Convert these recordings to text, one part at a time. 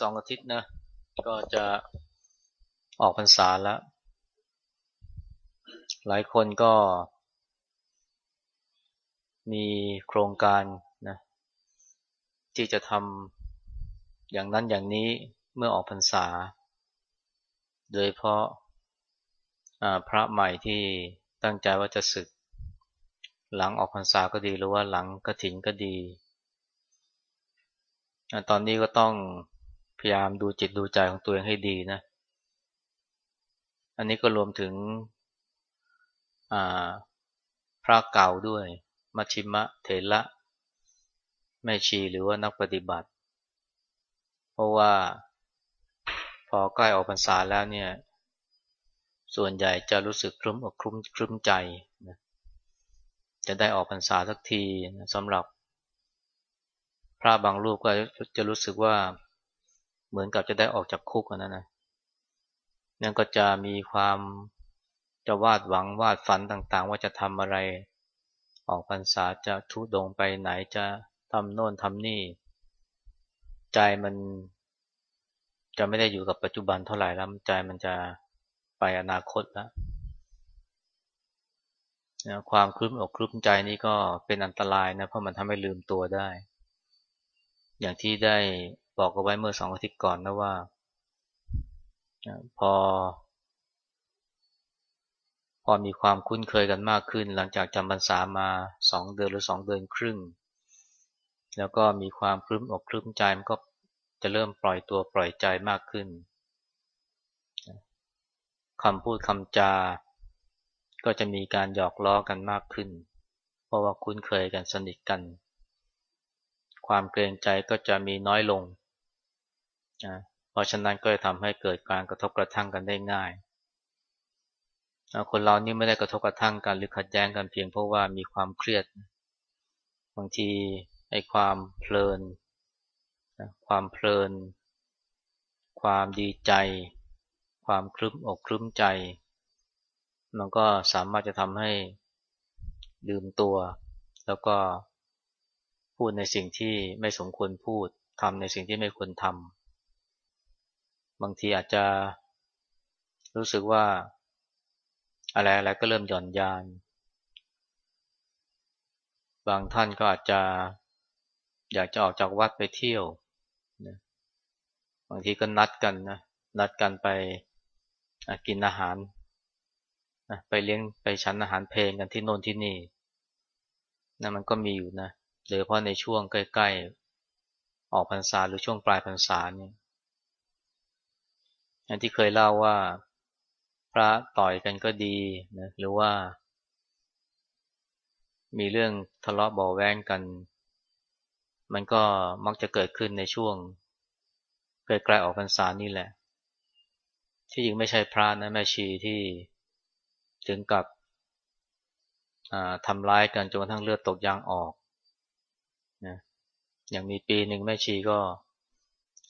สองอาทิตย์นะ ก็จะออกพรรษาแล้ว หลายคนก็ มีโครงการนะที่จะทำอย่างนั้นอย่างนี้เมื่อออกพรรษา โดยเพราะพระใหม่ที่ตั้งใจว่าจะศึก หลังออกพรรษาก็ดีหรือว่าหลังกระถินก็ดี ตอนนี้ก็ต้อง พยายามดูจิตดูใจของตัวเองให้ดีนะ อันนี้ก็รวมถึงพระเก่าด้วย มัชิมะเถระแม่ชีหรือว่านักปฏิบัติ เพราะว่าพอใกล้ออกพรรษาแล้วเนี่ย ส่วนใหญ่จะรู้สึกคลุ้มอกคลุ้มคลุ้มใจนะจะได้ออกพรรษาสักทีสำหรับ พระบางรูปก็จะรู้สึกว่า เหมือนกับจะได้ออกจากคุกนั่นนะนั่นก็จะมีความจะวาดหวังวาดฝันต่างๆ ว่าจะทำอะไร ออกพรรษาจะทุดงไปไหนจะทำโน่นทำนี่ ใจมันจะไม่ได้อยู่กับปัจจุบันเท่าไหร่แล้วใจมันจะไปอนาคตแล้วความคลุ้มอกคลุ้มใจนี้ก็เป็นอันตรายนะเพราะมันทำให้ลืมตัวได้ อย่างที่ได้ บอกเอาไว้เมื่อสองอาทิตย์ก่อนนะว่า พอ พอมีความคุ้นเคยกันมากขึ้น หลังจากจำพรรษามาสองเดือนหรือสองเดือนครึ่ง แล้วก็มีความคลื้มอกคลื้มใจมันก็จะเริ่มปล่อยตัวปล่อยใจมากขึ้นคำพูดคำจา ก็จะมีการหยอกล้อกันมากขึ้น เพราะว่าคุ้นเคยกันสนิทกัน ความเกรงใจก็จะมีน้อยลง เพราะฉะนั้นก็จะทำให้เกิดการกระทบกระทั่งกันได้ง่ายคนเรานี่ไม่ได้กระทบกระทั่งกันหรือขัดแย้งกันเพียงเพราะว่ามีความเครียด บางทีไอ้ความเพลิน ความเพลิน ความดีใจ ความคลึ้มอกคลึ้มใจ มันก็สามารถจะทำให้ลืมตัว แล้วก็พูดในสิ่งที่ไม่สมควรพูดทำในสิ่งที่ไม่ควรทำ บางทีอาจจะรู้สึกว่า อะไรอะไรก็เริ่มหย่อนยาน บางท่านก็อาจจะอยากจะออกจากวัดไปเที่ยวนะบางทีก็นัดกันนะนัดกันไปกินอาหารนะไปเลี้ยงไปชั้นอาหารเพลงกันที่โน่นที่นี่นะมันก็มีอยู่นะโดยเฉพาะในช่วงใกล้ ๆ ออกพรรษาหรือช่วงปลายพรรษาเนี่ย ที่เคยเล่าว่าพระต่อยกันก็ดีนะหรือว่า มีเรื่องทะเลาะเบาแวงกัน มันก็มักจะเกิดขึ้นในช่วงใกล้ๆออกพรรษานี่แหละ ที่จริงไม่ใช่พระนะแม่ชีที่ถึงกับทำร้ายกันจนกระทั่งเลือดตกยางออกนะอย่างมีปีหนึ่งแม่ชีก็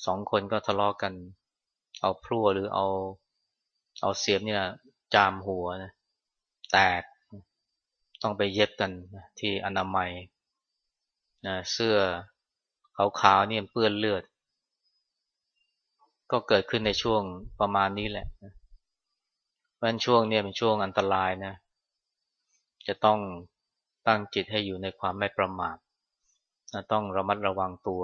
สองคนก็ทะเลาะกกัน เอาพลั่วหรือเอา เอาเสียมเนี่ยจามหัวนะแตกต้องไปเย็บกันที่อนามัยนะเสื้อขาวๆเนี่ยเปื้อนเลือด ก็เกิดขึ้นในช่วงประมาณนี้แหละเพราะช่วงเนี่ยเป็นช่วงอันตรายนะ จะต้องตั้งจิตให้อยู่ในความไม่ประมาทต้องระมัดระวังตัว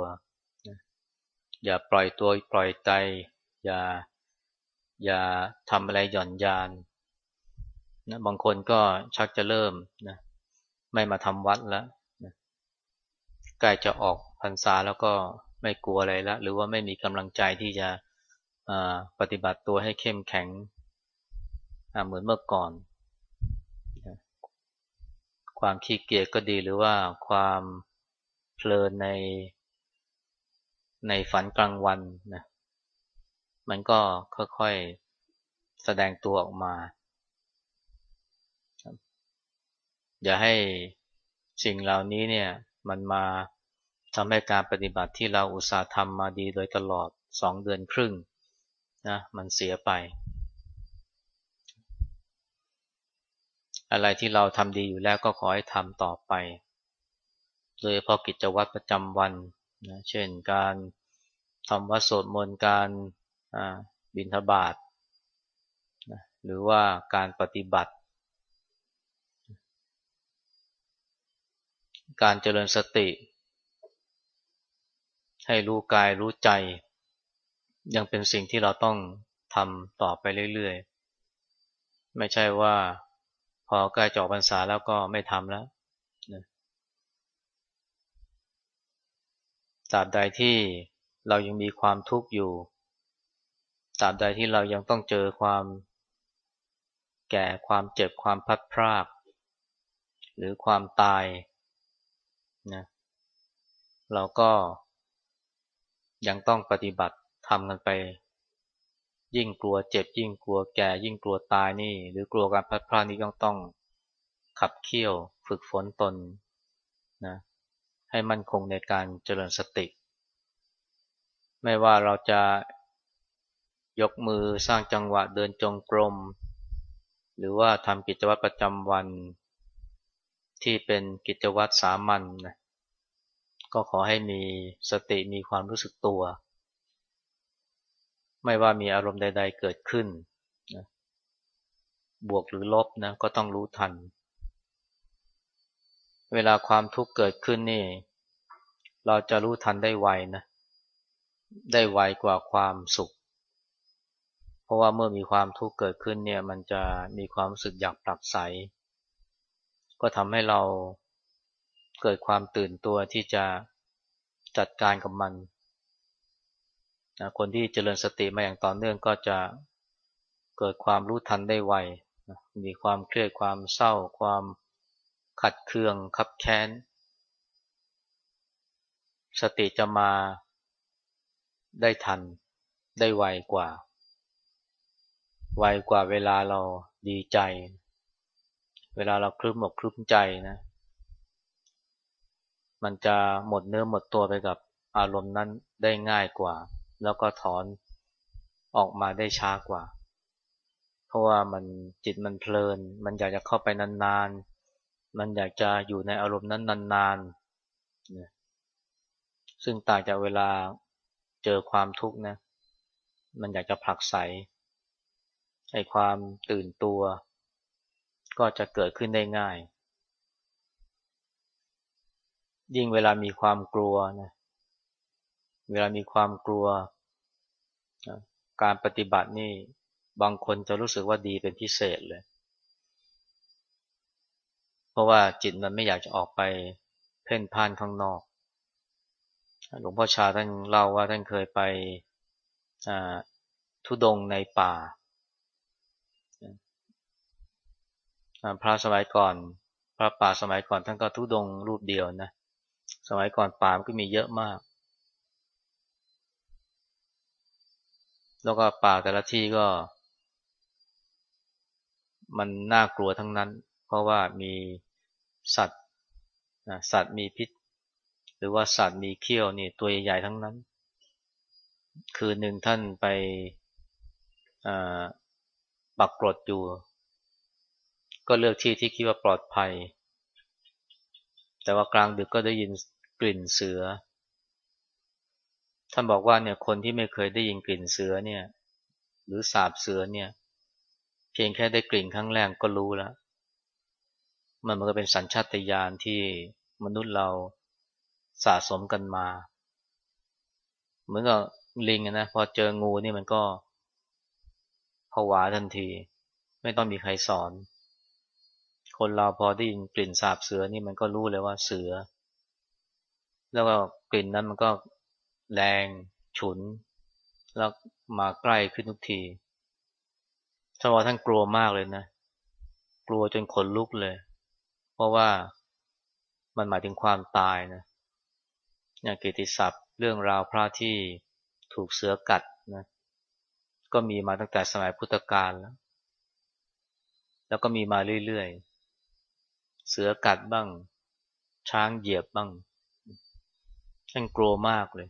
อย่าปล่อยตัวปล่อยใจ อย่าอย่าทำอะไรหย่อนยานนะบางคนก็ชักจะเริ่มนะไม่มาทำวัดแล้วนะใกล้จะออกพรรษาแล้วก็ไม่กลัวอะไรล้วหรือว่าไม่มีกำลังใจที่จะปฏิบัติตัวให้เข้มแข็งเหมือนเมื่อก่อน ความขี้เกียจก็ดีหรือว่าความเพลินในในฝันกลางวันนะ มันก็ค่อยๆแสดงตัวออกมา อย่าให้สิ่งเหล่านี้เนี่ยมันมาทำให้การปฏิบัติที่เราอุตส่าห์ทำมาดีโดยตลอดสองเดือนครึ่งนะมันเสียไป อะไรที่เราทำดีอยู่แล้วก็ขอให้ทำต่อไป โดยเฉพาะกิจวัตรประจำวันนะเช่นการทำวัดสวดมนต์การ บิณฑบาตหรือว่าการปฏิบัติ การเจริญสติ ให้รู้กายรู้ใจ ยังเป็นสิ่งที่เราต้องทำต่อไปเรื่อยๆ ไม่ใช่ว่าพอใกล้จบพรรษาแล้วก็ไม่ทำแล้วตราบใดที่เรายังมีความทุกข์อยู่ ราบใดที่เรายังต้องเจอความแก่ความเจ็บความพัดพราก หรือความตายนะเราก็ยังต้องปฏิบัติทำกันไป ยิ่งกลัวเจ็บ ยิ่งกลัวแก่ ยิ่งกลัวตายนี่ หรือกลัวการพัดพรากนี่ต้องต้องขับเคี่ยวฝึกฝนตนนะให้มั่นคงในการเจริญสติ ไม่ว่าเราจะ ยกมือสร้างจังหวะเดินจงกรม หรือว่าทำกิจวัตรประจำวัน ที่เป็นกิจวัตรสามัญนะก็ขอให้มีสติมีความรู้สึกตัว ไม่ว่ามีอารมณ์ใด ๆ เกิดขึ้นนะบวกหรือลบนะก็ต้องรู้ทัน เวลาความทุกข์เกิดขึ้นนี่ เราจะรู้ทันได้ไวนะ ได้ไวกว่าความสุข ราะว่าเมื่อมีความทุกข์เกิดขึ้นเนี่ยมันจะมีความรู้สึกอยากปรับใส ก็ทำให้เราเกิดความตื่นตัวที่จะจัดการกับมันนะคนที่เจริญสติมาอย่างต่อเนื่องก็จะเกิดความรู้ทันได้ไวนะมีความเครียดความเศร้า ความขัดเคืองขับแค้น สติจะมาได้ทันได้ไวกว่า ไวกว่าเวลาเราดีใจ เวลาเราคลึ้มอกคลึ้มใจนะ มันจะหมดเนื้อหมดตัวไปกับอารมณ์นั้นได้ง่ายกว่า แล้วก็ถอนออกมาได้ช้ากว่า เพราะว่ามันจิตมันเพลิน มันอยากจะเข้าไปนานๆ มันอยากจะอยู่ในอารมณ์นั้นนานๆ ซึ่งต่างจากเวลาเจอความทุกข์นะ มันอยากจะผลักไส ไอ้ความตื่นตัว ก็จะเกิดขึ้นได้ง่าย ยิ่งเวลามีความกลัวนะเวลามีความกลัว การปฏิบัตินี่บางคนจะรู้สึกว่าดีเป็นพิเศษเลย เพราะว่าจิตมันไม่อยากจะออกไปเพ่นพ่านข้างนอก หลวงพ่อชาท่านเล่าว่าท่านเคยไปทุดงในป่า พระสมัยก่อน พระป่าสมัยก่อนท่านก็ทุดงรูปเดียวนะ สมัยก่อนป่ามันก็มีเยอะมาก แล้วก็ป่าแต่ละที่ก็ มันน่ากลัวทั้งนั้น เพราะว่ามีสัตว์นะสัตว์มีพิษ หรือว่าสัตว์มีเขี้ยวนี่ตัวใหญ่ๆทั้งนั้น คืนหนึ่งท่านไปปักกรดอยู่ ก็เลือกที่ที่คิดว่าปลอดภัย แต่ว่ากลางดึกก็ได้ยินกลิ่นเสือ ท่านบอกว่าเนี่ยคนที่ไม่เคยได้ยินกลิ่นเสือเนี่ย หรือสาบเสือเนี่ย เพียงแค่ได้กลิ่นครั้งแรกก็รู้แล้ว มันมันก็เป็นสัญชาตญาณที่มนุษย์เราสะสมกันมา เหมือนกับลิงนะพอเจองูนี่มันก็ผวาทันที ไม่ต้องมีใครสอน คนเราพอได้ยินกลิ่นสาบเสือนี่มันก็รู้เลยว่าเสือ แล้วก็กลิ่นนั้นมันก็แรงฉุน แล้วมาใกล้ขึ้นทุกทีท่าว่าท่านกลัวมากเลยนะ กลัวจนขนลุกเลย เพราะว่ามันหมายถึงความตายนะอย่างกิติศัพท์เรื่องราวพระที่ถูกเสือกัดนะก็มีมาตั้งแต่สมัยพุทธกาลแล้ว แล้วก็มีมาเรื่อยๆ เสือกัดบ้าง ช้างเหยียบบ้างท่านกลัวมากเลย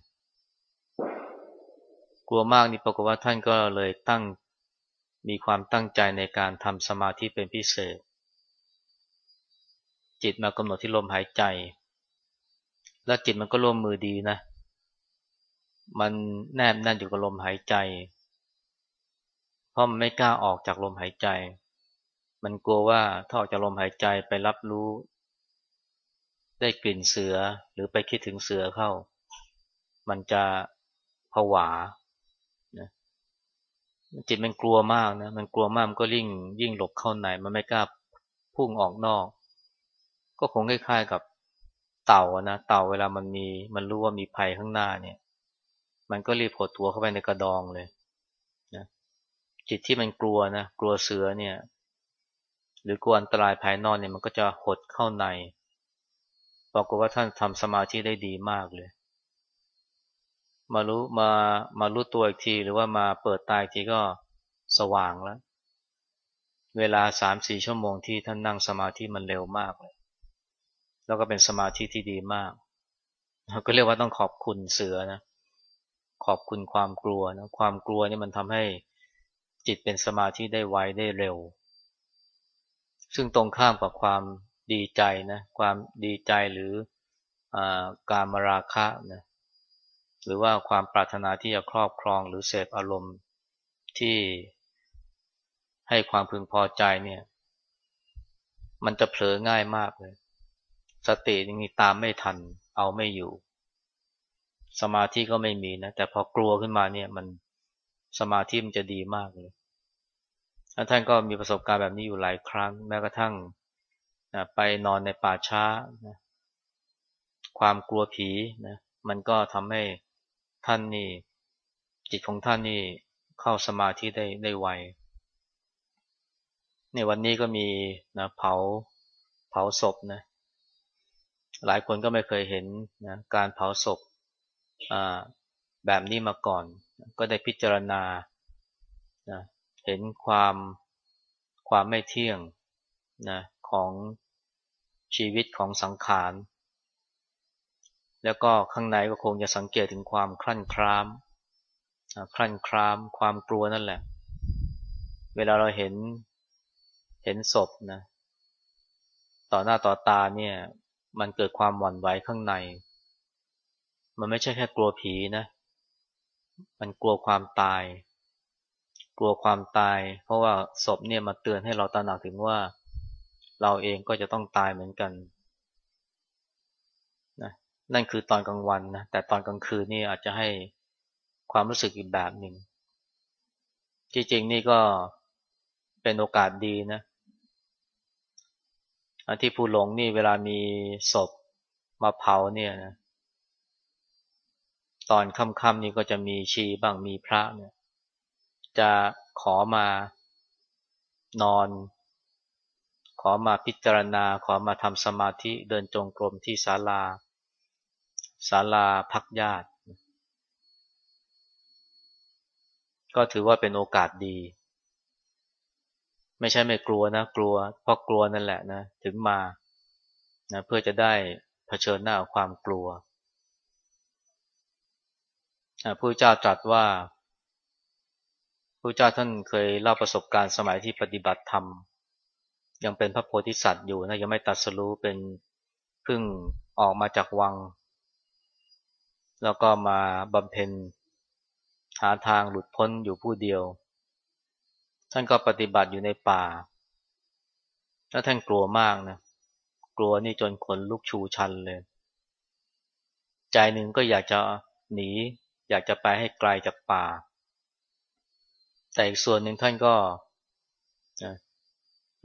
กลัวมากนี่ปรากฏว่าท่านก็เลยตั้งมีความตั้งใจในการทำสมาธิเป็นพิเศษ จิตมากำหนดที่ลมหายใจ แล้วจิตมันก็ร่วมมือดีนะ มันแนบแน่นอยู่กับลมหายใจ เพราะมันไม่กล้าออกจากลมหายใจ มันกลัวว่าถ้าออกจากลมหายใจไปรับรู้ ได้กลิ่นเสือหรือไปคิดถึงเสือเข้า มันจะผวานะจิตมันกลัวมากนะมันกลัวมากมันก็ยิ่งยิ่งหลบเข้าในมันไม่กล้าพุ่งออกนอก ก็คงคล้ายๆกับเต่านะเต่าเวลามันมีมันรู้ว่ามีภัยข้างหน้าเนี่ย มันก็รีบหดตัวเข้าไปในกระดองเลยนะจิตที่มันกลัวนะกลัวเสือเนี่ย หรือกลัวอันตรายภายนอกเนี่ยมันก็จะหดเข้าในบอกว่าท่านทำสมาธิได้ดีมากเลย มารู้มามารู้ตัวอีกทีหรือว่ามาเปิดตายทีก็สว่างแล้ว เวลาสามสี่ชั่วโมงที่ท่านนั่งสมาธิมันเร็วมากเลย แล้วก็เป็นสมาธิที่ดีมาก ก็เรียกว่าต้องขอบคุณเสือนะ ขอบคุณความกลัวนะ ความกลัวนี่มันทำให้จิตเป็นสมาธิได้ไวได้เร็ว ซึ่งตรงข้ามกับความดีใจนะความดีใจหรืออการมราคะนะหรือว่าความปรารถนาที่จะครอบครองหรือเสพอารมณ์ที่ให้ความพึงพอใจเนี่ย มันจะเผลอง่ายมากเลย สตินี่ตามไม่ทัน เอาไม่อยู่ สมาธิก็ไม่มีนะแต่พอกลัวขึ้นมาเนี่ยมันสมาธิมันจะดีมากเลย ท่านก็มีประสบการณ์แบบนี้อยู่หลายครั้ง แม้กระทั่งไปนอนในป่าช้านะความกลัวผีนะมันก็ทำให้ท่านนี่ จิตของท่านนี่เข้าสมาธิได้ได้ไวในวันนี้ก็มีนะเผาเผาศพนะหลายคนก็ไม่เคยเห็นนะการเผาศพแบบนี้มาก่อน ก็ได้พิจารณานะ เห็นความความไม่เที่ยงนะของชีวิตของสังขาร แล้วก็ข้างในก็คงจะสังเกตถึงความคลั่นคล้ามคลั่นคล้าม ความกลัวนั่นแหละ เวลาเราเห็นเห็นศพนะต่อหน้าต่อตาเนี่ยมันเกิดความหวั่นไหวข้างใน มันไม่ใช่แค่กลัวผีนะ มันกลัวความตาย กลัวความตาย เพราะว่าศพเนี่ยมาเตือนให้เราตระหนักถึงว่า เราเองก็จะต้องตายเหมือนกันนะนั่นคือตอนกลางวันนะแต่ตอนกลางคืนนี่อาจจะให้ความรู้สึกอีกแบบหนึ่งจริงๆนี่ก็เป็นโอกาสดีนะที่ภูหลงนี่เวลามีศพมาเผาเนี่ยนะตอนค่ำๆนี่ก็จะมีชีบ้างมีพระเนี่ย จะขอมานอน ขอมาพิจารณา ขอมาทำสมาธิเดินจงกรมที่ศาลาศาลาพักญาติ ก็ถือว่าเป็นโอกาสดี ไม่ใช่ไม่กลัวนะ กลัวเพราะกลัวนั่นแหละนะ ถึงมานะเพื่อจะได้เผชิญหน้าความกลัวพระพุทธเจ้าตรัสว่า พระเจ้าท่านเคยเล่าประสบการณ์สมัยที่ปฏิบัติธรรม ยังเป็นพระโพธิสัตว์อยู่นะยังไม่ตัดสรู้เป็นพึ่งออกมาจากวัง แล้วก็มาบำเพ็ญหาทางหลุดพ้นอยู่ผู้เดียว ท่านก็ปฏิบัติอยู่ในป่า แล้วท่านกลัวมากนะกลัวนี่จนขนลุกชูชันเลย ใจหนึ่งก็อยากจะหนี อยากจะไปให้ไกลจากป่า แต่อีกส่วนหนึ่งท่านก็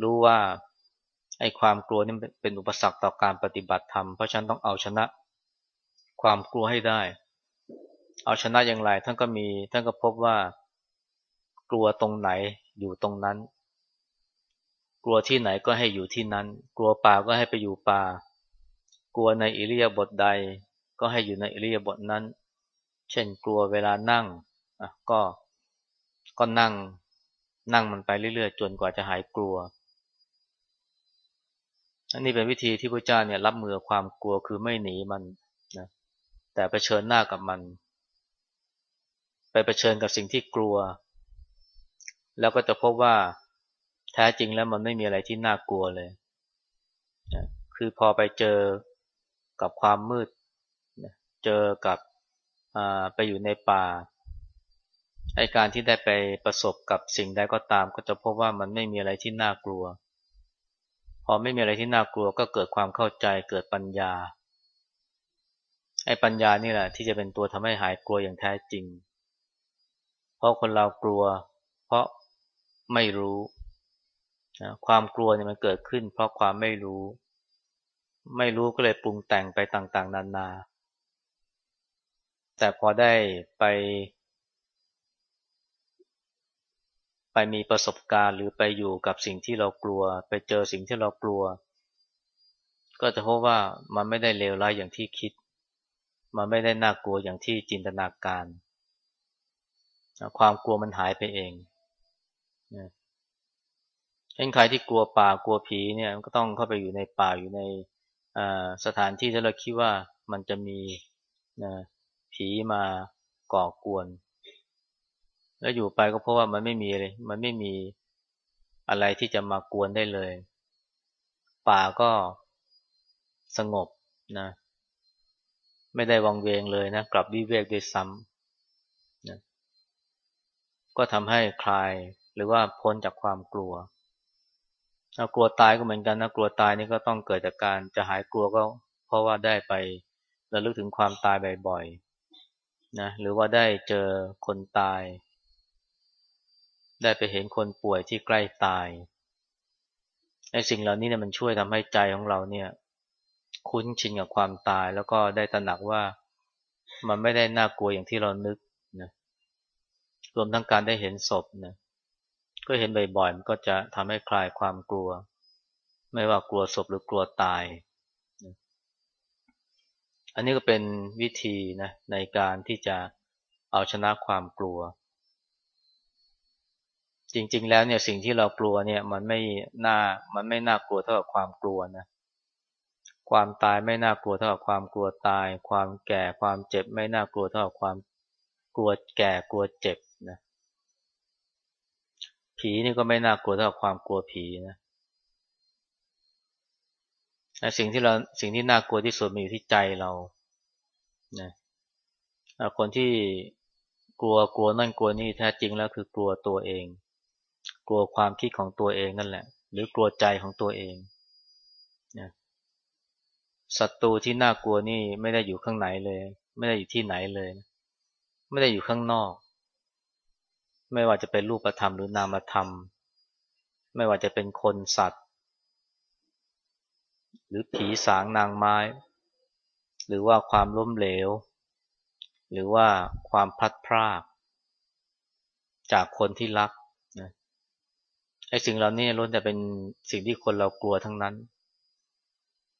รู้ว่าไอ้ความกลัวนี่เป็นอุปสรรคต่อการปฏิบัติธรรม เพราะฉันต้องเอาชนะความกลัวให้ได้ เอาชนะอย่างไรท่านก็มีท่านก็พบว่ากลัวตรงไหนอยู่ตรงนั้น กลัวที่ไหนก็ให้อยู่ที่นั้น กลัวป่าก็ให้ไปอยู่ป่า กลัวในอิริยาบถใด ก็ให้อยู่ในอิริยาบถนั้น เช่นกลัวเวลานั่งก็ ก็นั่งนั่งมันไปเรื่อยๆ จนกว่าจะหายกลัวอันนี้เป็นวิธีที่พระเจ้าเนี่ยรับมือความกลัวคือไม่หนีมันนะแต่ไปเชิญหน้ากับมัน ไปเผชิญกับสิ่งที่กลัว แล้วก็จะพบว่าแท้จริงแล้วมันไม่มีอะไรที่น่ากลัวเลยคือพอไปเจอกับความมืดเจอกับไปอยู่ในป่า ไอการที่ได้ไปประสบกับสิ่งใดก็ตาม ก็จะพบว่ามันไม่มีอะไรที่น่ากลัว พอไม่มีอะไรที่น่ากลัวก็เกิดความเข้าใจเกิดปัญญา ไอ้ปัญญานี่แหละ ที่จะเป็นตัวทำให้หายกลัวอย่างแท้จริง เพราะคนเรากลัว เพราะไม่รู้นะความกลัวเนี่ยมันเกิดขึ้น เพราะความไม่รู้ ไม่รู้ก็เลยปรุงแต่งไปต่างๆ นานา แต่พอได้ไป ไป มีประสบการณ์ หรือไปอยู่กับสิ่งที่เรากลัว ไปเจอสิ่งที่เรากลัว ก็จะพบว่ามันไม่ได้เลวร้ายอย่างที่คิด มันไม่ได้น่ากลัวอย่างที่จินตนาการ ความกลัวมันหายไปเองเช่นใครที่กลัวป่ากลัวผีเนี่ยก็ต้องเข้าไปอยู่ในป่าอยู่ในสถานที่ที่เราคิดว่ามันจะมีผีมาก่อกวน แล้วอยู่ไปก็เพราะว่ามันไม่มีเลย มันไม่มีอะไรที่จะมากวนได้เลย ป่าก็สงบนะ ไม่ได้วังเวงเลยนะ กลับวิเวกด้วยซ้ำนะก็ทำให้คลายหรือว่าพ้นจากความกลัวกลัวตายก็เหมือนกันนะกลัวตายนี่ก็ต้องเกิดจากการจะหายกลัวก็ เพราะว่าได้ไประลึกถึงความตายบ่อยๆนะหรือว่าได้เจอคนตาย ได้ไปเห็นคนป่วยที่ใกล้ตายไอ้สิ่งเหล่านี้เนี่ยมันช่วยทำให้ใจของเราเนี่ย คุ้นชินกับความตาย แล้วก็ได้ตระหนักว่ามันไม่ได้น่ากลัวอย่างที่เรานึกนะรวมทั้งการได้เห็นศพนะก็เห็นบ่อยๆมันก็จะทำให้คลายความกลัว ไม่ว่ากลัวศพหรือกลัวตายนะอันนี้ก็เป็นวิธีนะในการที่จะเอาชนะความกลัว จริง ๆ แล้วเนี่ยสิ่งที่เรากลัวเนี่ยมันไม่น่ามันไม่น่ากลัวเท่ากับความกลัวนะความตายไม่น่ากลัวเท่ากับความกลัวตาย ความแก่ความเจ็บไม่น่ากลัวเท่ากับความกลัวแก่กลัวเจ็บนะผีนี่ก็ไม่น่ากลัวเท่ากับความกลัวผีนะสิ่งที่เราสิ่งที่น่ากลัวที่สุดมีอยู่ที่ใจเรานะคนที่กลัวกลัวนั่นกลัวนี่แท้จริงแล้วคือกลัวตัวเอง กลัวความคิดของตัวเองนั่นแหละ หรือกลัวใจของตัวเองนะศัตรูที่น่ากลัวนี่ไม่ได้อยู่ข้างไหนเลย ไม่ได้อยู่ที่ไหนเลย ไม่ได้อยู่ข้างนอก ไม่ว่าจะเป็นรูปธรรมหรือนามธรรม ไม่ว่าจะเป็นคนสัตว์ หรือผีสางนางไม้ หรือว่าความล้มเหลว หรือว่าความพลัดพราก จากคนที่รัก ไอ้สิ่งเหล่านี้ล้วนแต่เป็นสิ่งที่คนเรากลัวทั้งนั้น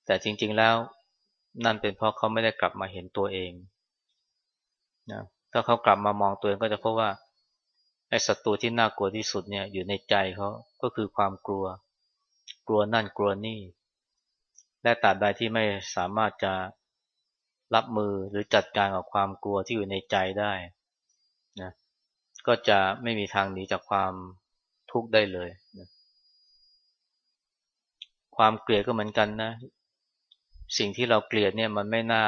แต่จริง ๆแล้วนั่นเป็นเพราะเขาไม่ได้กลับมาเห็นตัวเองนะถ้าเขากลับมามองตัวเองก็จะพบว่าไอ้ศัตรูที่น่ากลัวที่สุดเนี่ยอยู่ในใจเขาก็คือความกลัว กลัวนั่นกลัวนี่ และตราบใดที่ไม่สามารถจะรับมือหรือจัดการกับความกลัวที่อยู่ในใจได้นะก็จะไม่มีทางหนีจากความ ทุกข์ได้เลยนะความเกลียดก็เหมือนกันนะ สิ่งที่เราเกลียดเนี่ยมันไม่น่า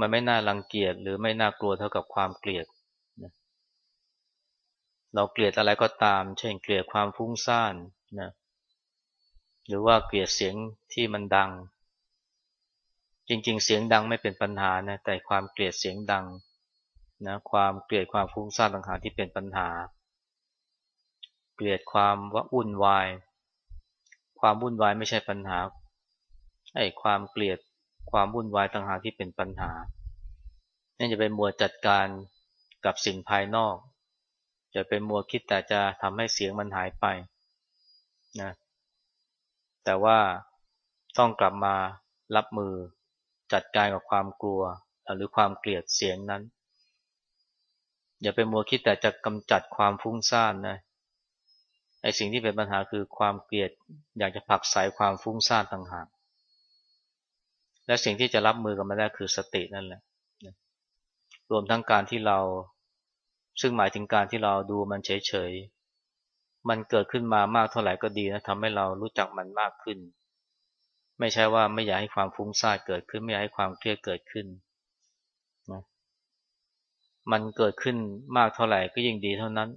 มันไม่น่ารังเกียจหรือไม่น่ากลัวเท่ากับความเกลียดนะเราเกลียดอะไรก็ตาม เช่นเกลียดความฟุ้งซ่านนะหรือว่าเกลียดเสียงที่มันดัง จริง ๆ เสียงดังไม่เป็นปัญหานะแต่ความเกลียดเสียงดังนะความเกลียดความฟุ้งซ่านต่างหากที่เป็นปัญหา เกลียดความว่าวุ่นวาย ความวุ่นวายไม่ใช่ปัญหาไอ้ความเกลียดความวุ่นวายต่างหากที่เป็นปัญหานี่จะเป็นมัวจัดการกับสิ่งภายนอก จะเป็นมัวคิดแต่จะทำให้เสียงมันหายไปนะแต่ว่าต้องกลับมารับมือจัดการกับความกลัว หรือความเกลียดเสียงนั้น อย่าไปมัวคิดแต่จะกำจัดความฟุ้งซ่านนะ ไอสิ่งที่เป็นปัญหาคือความเกลียดอยากจะผักใสความฟุ้งซ่านต่างหาก และสิ่งที่จะรับมือกับมันได้คือสตินั่นแหละ รวมทั้งการที่เรา ซึ่งหมายถึงการที่เราดูมันเฉยๆ มันเกิดขึ้นมามากเท่าไหร่ก็ดีนะทำให้เรารู้จักมันมากขึ้น ไม่ใช่ว่าไม่อยากให้ความฟุ้งซ่านเกิดขึ้น ไม่อยากให้ความเครียดเกิดขึ้นนะมันเกิดขึ้นมากเท่าไหร่ก็ยิ่งดีเท่านั้น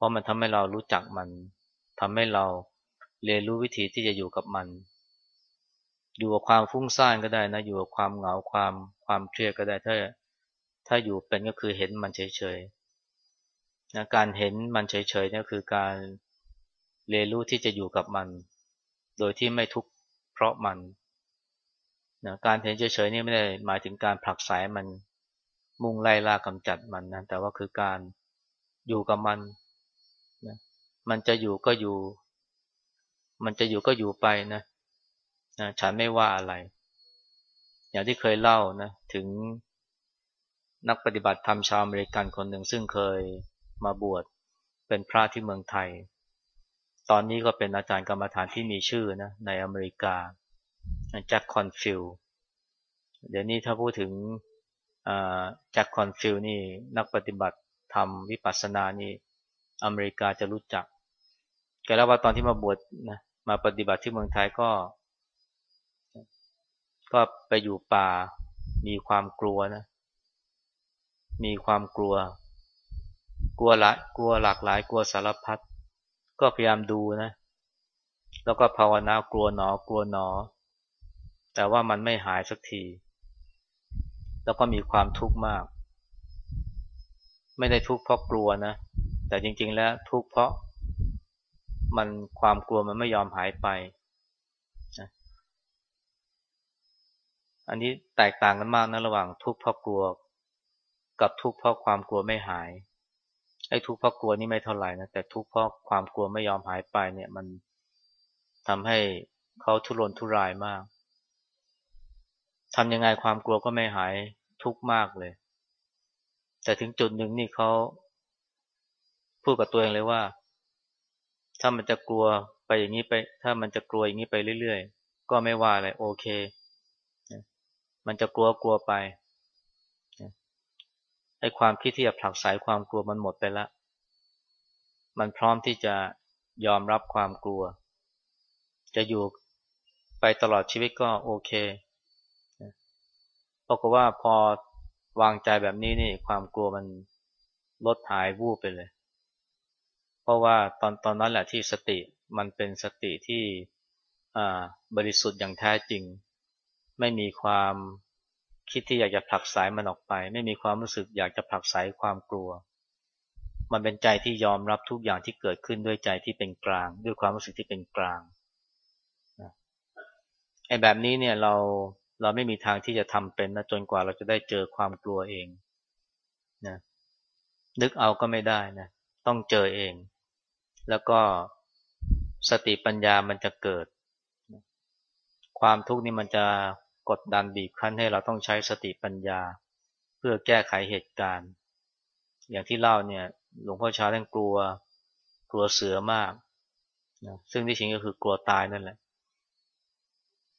เพราะมันทำให้เรารู้จักมันทำให้เราเรียนรู้วิธีที่จะอยู่กับมัน อยู่กับความฟุ้งซ่านก็ได้นะ อยู่กับความเหงาความความเครียดก็ได้ ถ้าถ้าอยู่เป็นก็คือเห็นมันเฉยๆนะการเห็นมันเฉยๆนี่คือการเรียนรู้ที่จะอยู่กับมัน โดยที่ไม่ทุกข์เพราะมันนะการเห็นเฉยๆนี่ไม่ได้หมายถึงการผลักไสมันมุ่งไล่ล่ากำจัดมันนะแต่ว่าคือการอยู่กับมัน มันจะอยู่ก็อยู่ มันจะอยู่ก็อยู่ไปนะนะฉันไม่ว่าอะไร อย่างที่เคยเล่านะถึงนักปฏิบัติธรรมชาวอเมริกันคนหนึ่งซึ่งเคยมาบวชเป็นพระที่เมืองไทย ตอนนี้ก็เป็นอาจารย์กรรมฐานที่มีชื่อนะในอเมริกาแจ็คคอร์นฟิลด์เดี๋ยวนี้ถ้าพูดถึงแจ็คคอร์นฟิลนี่นักปฏิบัติธรรมวิปัสสนานี่ อเมริกาจะรู้จัก แกเล่าว่าตอนที่มาบวชนะมาปฏิบัติที่เมืองไทยก็ ก็ไปอยู่ป่า มีความกลัวนะ มีความกลัว กลัวละกลัวหลากหลาย กลัวสารพัด ก็พยายามดูนะ แล้วก็ภาวนากลัวหนอ กลัวหนอ แต่ว่ามันไม่หายสักที แล้วก็มีความทุกข์มาก ไม่ได้ทุกข์เพราะกลัวนะ แต่จริง ๆ แล้วทุกข์เพราะมันความกลัวมันไม่ยอมหายไปอันนี้แตกต่างกันมากนะระหว่างทุกข์เพราะกลัว กับทุกข์เพราะความกลัวไม่หายไอ้ทุกข์เพราะกลัวนี่ไม่เท่าไหร่นะแต่ทุกข์เพราะความกลัวไม่ยอมหายไปเนี่ย มันทำให้เขาทุรนทุรายมากทำยังไงความกลัวก็ไม่หายทุกข์มากเลย แต่ถึงจุดหนึ่งนี่เขา พูดกับตัวเองเลยว่า ถ้ามันจะกลัวไปอย่างนี้ไป ถ้ามันจะกลัวอย่างนี้ไปเรื่อยๆ ก็ไม่ว่าอะไรโอเค มันจะกลัวกลัวไปไอ้ความคิดที่จะผลักไสความกลัวมันหมดไปแล้วมันพร้อมที่จะยอมรับความกลัว จะอยู่ไปตลอดชีวิตก็โอเคเพราะว่าพอวางใจแบบนี้นี่ความกลัวมันลดหายวูบไปเลย เพราะว่าตอนตอนนั้นแหละที่สติมันเป็นสติที่บริสุทธิ์อย่างแท้จริง ไม่มีความคิดที่อยากจะผลักสายมันออกไป ไม่มีความรู้สึกอยากจะผลักสายความกลัว มันเป็นใจที่ยอมรับทุกอย่างที่เกิดขึ้นด้วยใจที่เป็นกลาง ด้วยความรู้สึกที่เป็นกลางไอ้แบบนี้เนี่ยเราเราไม่มีทางที่จะทำเป็นนะจนกว่าเราจะได้เจอความกลัวเองนะนึกเอาก็ไม่ได้นะ ต้องเจอเอง แล้วก็สติปัญญามันจะเกิด ความทุกข์นี่มันจะกดดันบีบคั้นให้เราต้องใช้สติปัญญา เพื่อแก้ไขเหตุการณ์ อย่างที่เล่าเนี่ยหลวงพ่อชาท่านกลัวกลัวเสือมากนะซึ่งที่จริงก็คือกลัวตายนั่นแหละ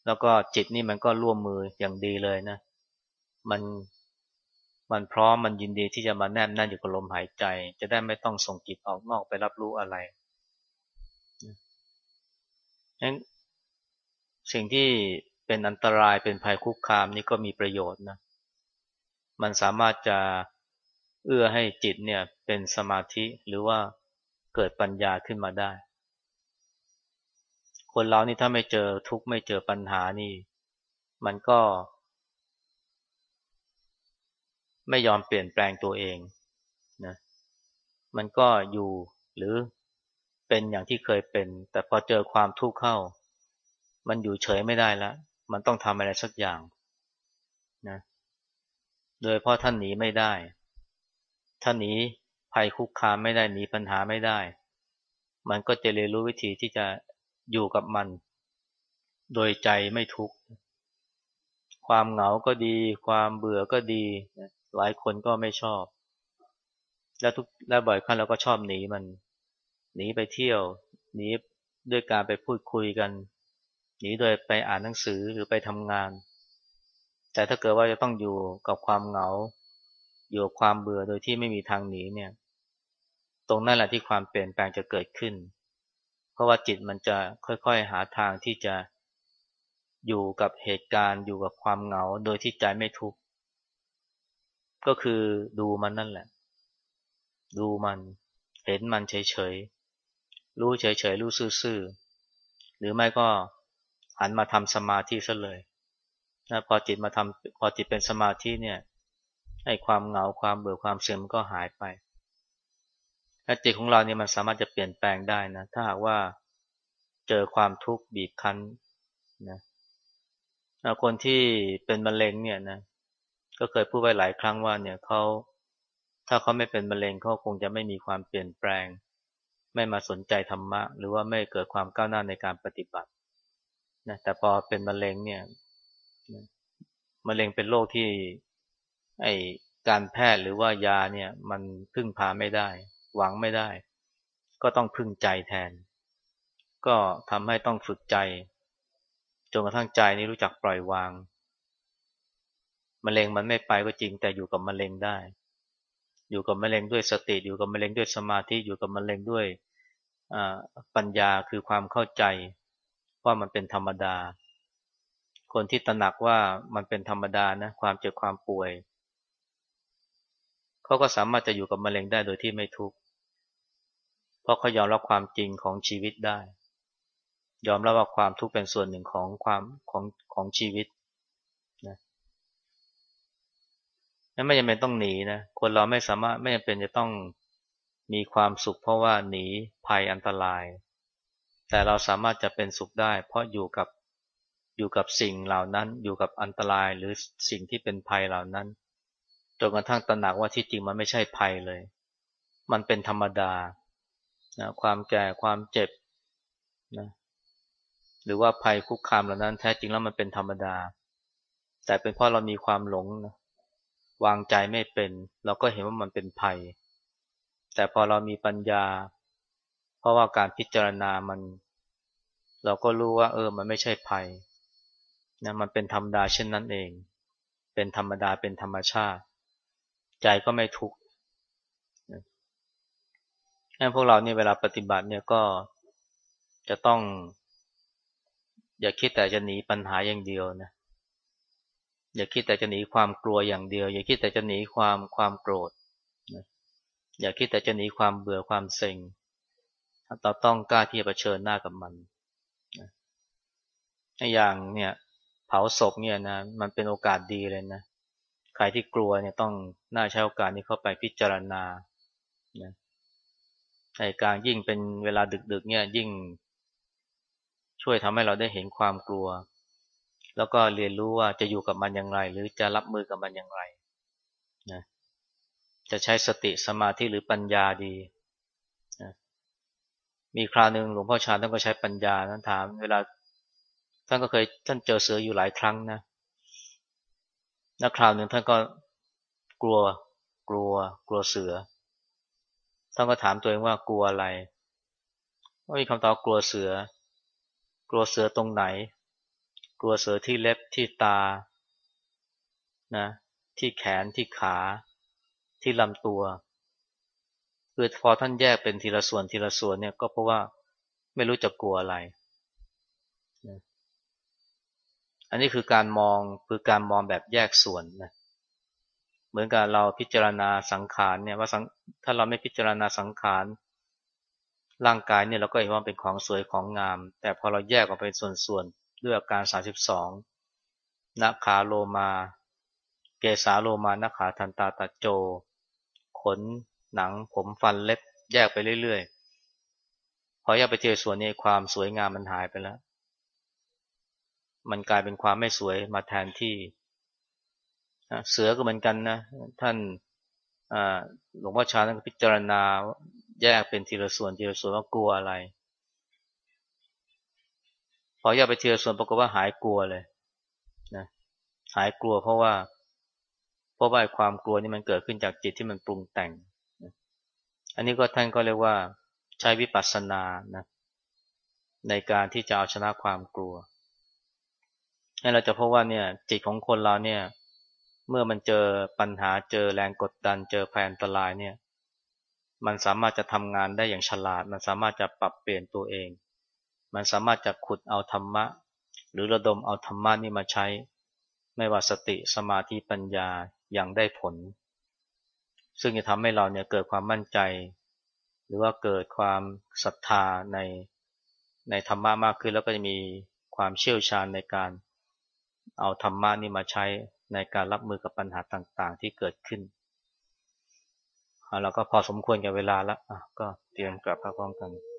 แล้วก็จิตนี่มันก็ร่วมมืออย่างดีเลยนะ มัน มันพร้อมมันยินดีที่จะมาแนบแน่นอยู่กับลมหายใจ จะได้ไม่ต้องส่งจิตออกนอกไปรับรู้อะไรนั้นสิ่งที่เป็นอันตรายเป็นภัยคุกคามนี่ก็มีประโยชน์นะ มันสามารถจะเอื้อให้จิตเนี่ยเป็นสมาธิหรือว่าเกิดปัญญาขึ้นมาได้ คนเรานี่ถ้าไม่เจอทุกข์ไม่เจอปัญหานี่ มันก็ ไม่ยอมเปลี่ยนแปลงตัวเองนะมันก็อยู่หรือเป็นอย่างที่เคยเป็น แต่พอเจอความทุกข์เข้า มันอยู่เฉยไม่ได้แล้วมันต้องทำอะไรสักอย่างนะโดยเพราะท่านหนีไม่ได้ท่านหนีภัยคุกคามไม่ได้หนีปัญหาไม่ได้ มันก็จะเรียนรู้วิธีที่จะอยู่กับมัน โดยใจไม่ทุกข์ความเหงาก็ดี ความเบื่อก็ดี หลายคนก็ไม่ชอบ และทุกและบ่อยครั้งเราก็ชอบหนีมันหนีไปเที่ยวหนีด้วยการไปพูดคุยกันหนีโดยไปอ่านหนังสือหรือไปทำงาน แต่ถ้าเกิดว่าจะต้องอยู่กับความเหงา อยู่กับความเบื่อโดยที่ไม่มีทางหนีเนี่ย ตรงนั้นแหละที่ความเปลี่ยนแปลงจะเกิดขึ้น เพราะว่าจิตมันจะค่อยๆหาทางที่จะอยู่กับเหตุการณ์ อยู่กับความเหงา โดยที่ใจไม่ทุกข์ ก็คือดูมันนั่นแหละ ดูมัน เห็นมันเฉยๆ รู้เฉยๆ รู้ซื่อๆ หรือไม่ก็หันมาทำสมาธิซะเลยนะพอจิตมาทำพอจิตเป็นสมาธิเนี่ยให้ความเหงาความเบื่อความเสื่อมก็หายไปจิตของเราเนี่ยมันสามารถจะเปลี่ยนแปลงได้นะ ถ้าหากว่าเจอความทุกข์บีบคั้นนะคนที่เป็นมะเร็งเนี่ยนะ ก็เคยพูดไว้หลายครั้งว่าเนี่ยเขาถ้าเขาไม่เป็นมะเร็งเขาคงจะไม่มีความเปลี่ยนแปลง ไม่มาสนใจธรรมะ หรือว่าไม่เกิดความก้าวหน้าในการปฏิบัตินะแต่พอเป็นมะเร็งเนี่ยมะเร็งเป็นโรคที่ไอการแพทย์หรือว่ายาเนี่ยมันพึ่งพาไม่ได้ หวังไม่ได้ ก็ต้องพึ่งใจแทน ก็ทำให้ต้องฝึกใจจนกระทั่งใจนี้รู้จักปล่อยวาง มะเร็งมันไม่ไปก็จริงแต่อยู่กับมะเร็งได้ อยู่กับมะเร็งด้วยสติอยู่กับมะเร็งด้วยสมาธิอยู่กับมะเร็งด้วยปัญญาคือความเข้าใจว่ามันเป็นธรรมดา คนที่ตระหนักว่ามันเป็นธรรมดานะความเจ็บความป่วยเขาก็สามารถจะอยู่กับมะเร็งได้โดยที่ไม่ทุกข์เพราะเขายอมรับความจริงของชีวิตได้ ยอมรับว่าความทุกข์เป็นส่วนหนึ่งของความของของชีวิตนะ นั่นไม่จำเป็นต้องหนีนะ คนเราไม่สามารถไม่จำเป็นจะต้องมีความสุข เพราะว่าหนีภัยอันตราย แต่เราสามารถจะเป็นสุขได้ เพราะอยู่กับอยู่กับสิ่งเหล่านั้น อยู่กับอันตรายหรือสิ่งที่เป็นภัยเหล่านั้น จนกระทั่งตระหนักว่าที่จริงมันไม่ใช่ภัยเลย มันเป็นธรรมดานะความแก่ความเจ็บนะหรือว่าภัยคุกคามเหล่านั้น แท้จริงแล้วมันเป็นธรรมดา แต่เป็นเพราะเรามีความหลงนะ วางใจไม่เป็น เราก็เห็นว่ามันเป็นภัย แต่พอเรามีปัญญา เพราะว่าการพิจารณามัน เราก็รู้ว่า เออ มันไม่ใช่ภัยนะมันเป็นธรรมดาเช่นนั้นเอง เป็นธรรมดาเป็นธรรมชาติ ใจก็ไม่ทุกข์งั้นพวกเราเนี่ยเวลาปฏิบัติเนี่ยก็จะต้อง อย่าคิดแต่จะหนีปัญหาอย่างเดียวนะ อย่าคิดแต่จะหนีความกลัวอย่างเดียว อย่าคิดแต่จะหนีความความโกรธอย่าคิดแต่จะหนีความเบื่อความเซ็งเราต้องกล้าที่จะเผชิญหน้ากับมันอย่างเนี่ยเผาศพเนี่ยนะมันเป็นโอกาสดีเลยนะใครที่กลัวเนี่ยต้องน่าใช้โอกาสนี้เข้าไปพิจารณานะในการยิ่งเป็นเวลาดึกๆเนี่ยยิ่งช่วยทำให้เราได้เห็นความกลัว แล้วก็เรียนรู้ว่าจะอยู่กับมันอย่างไร หรือจะรับมือกับมันอย่างไรนะจะใช้สติสมาธิหรือปัญญาดีนะมีคราวหนึ่งหลวงพ่อชาท่านก็ใช้ปัญญาท่านถาม เวลาท่านก็เคยท่านเจอเสืออยู่หลายครั้งนะนักคราวหนึ่งท่านก็กลัว กลัว กลัวเสือท่านก็ถามตัวเองว่ากลัวอะไรก็มีคำตอบกลัวเสือ กลัวเสือตรงไหน กลัวเสือที่เล็บที่ตานะที่แขนที่ขา ที่ลำตัวคือพอท่านแยกเป็นทีละส่วนทีละส่วนเนี่ยก็เพราะว่าไม่รู้จะกลัวอะไร อันนี้คือการมองคือการมองแบบแยกส่วนนะ เหมือนกับเราพิจารณาสังขารเนี่ยว่าถ้าเราไม่พิจารณาสังขารร่างกายเนี่ยเราก็เห็นว่าเป็นของสวยของงาม แต่พอเราแยกออกเป็นส่วน ด้วยอาการ 32นักขาโลมา เกสาโลมานักขาทันตาตะโจ ขนหนังผมฟันเล็บแยกไปเรื่อยๆ พอแยกไปเจอส่วนนี้ความสวยงามมันหายไปแล้ว มันกลายเป็นความไม่สวยมาแทนที่ เสือก็เหมือนกันนะ ท่านหลวงพ่อชาท่านพิจารณาแยกเป็นทีละส่วนทีละส่วนว่ากลัวอะไร พอแยกไปทีละส่วนปรากฏว่าหายกลัวเลยนะหายกลัวเพราะว่า เพราะว่าความกลัวนี่มันเกิดขึ้นจากจิตที่มันปรุงแต่งอันนี้ก็ท่านก็เรียกว่าใช้วิปัสสนานะในการที่จะเอาชนะความกลัวให้เราจะพบว่าเนี่ยจิตของคนเราเนี่ย เมื่อมันเจอปัญหาเจอแรงกดดัน เจอภัยอันตรายเนี่ย มันสามารถจะทำงานได้อย่างฉลาด มันสามารถจะปรับเปลี่ยนตัวเอง มันสามารถจะขุดเอาธรรมะ หรือระดมเอาธรรมะนี่มาใช้ ไม่ว่าสติสมาธิปัญญาอย่างได้ผล ซึ่งจะทำให้เราเนี่ยเกิดความมั่นใจ หรือว่าเกิดความศรัทธาในในธรรมะมากขึ้นแล้วก็จะมีความเชี่ยวชาญในการเอาธรรมะนี่มาใช้ในการรับมือกับปัญหาต่างๆ ที่เกิดขึ้นเราก็พอสมควรกับเวลาแล้วก็เตรียมกลับพร้อมกัน